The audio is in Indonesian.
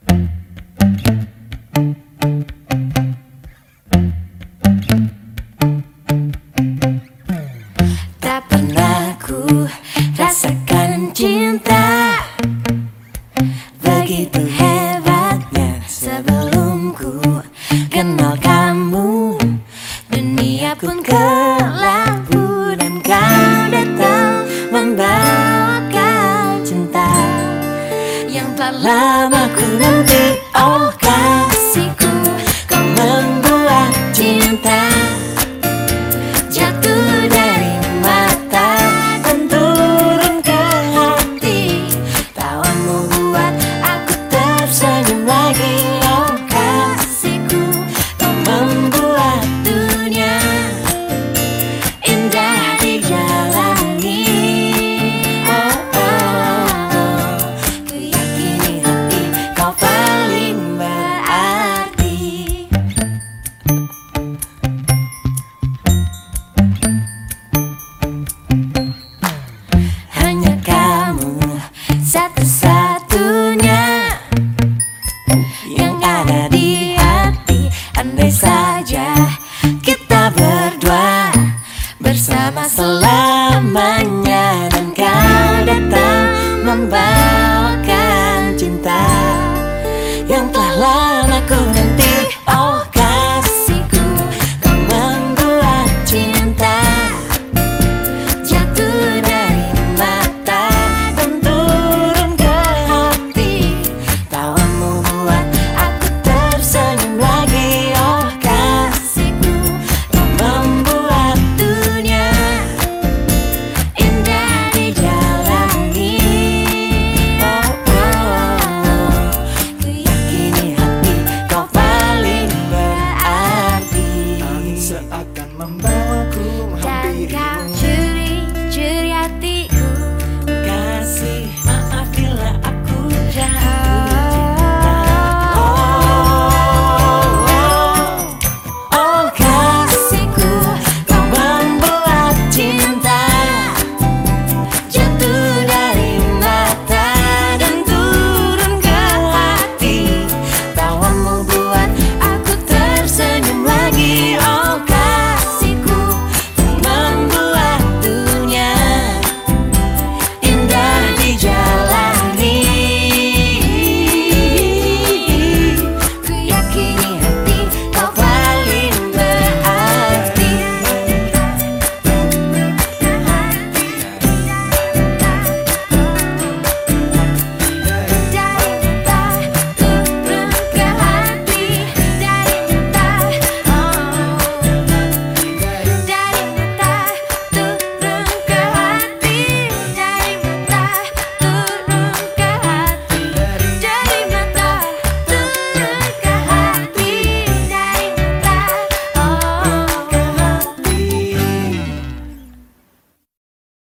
Tak pernah ku rasakan cinta. Begitu hebatnya sebelum らくなんて Oh Selamanya.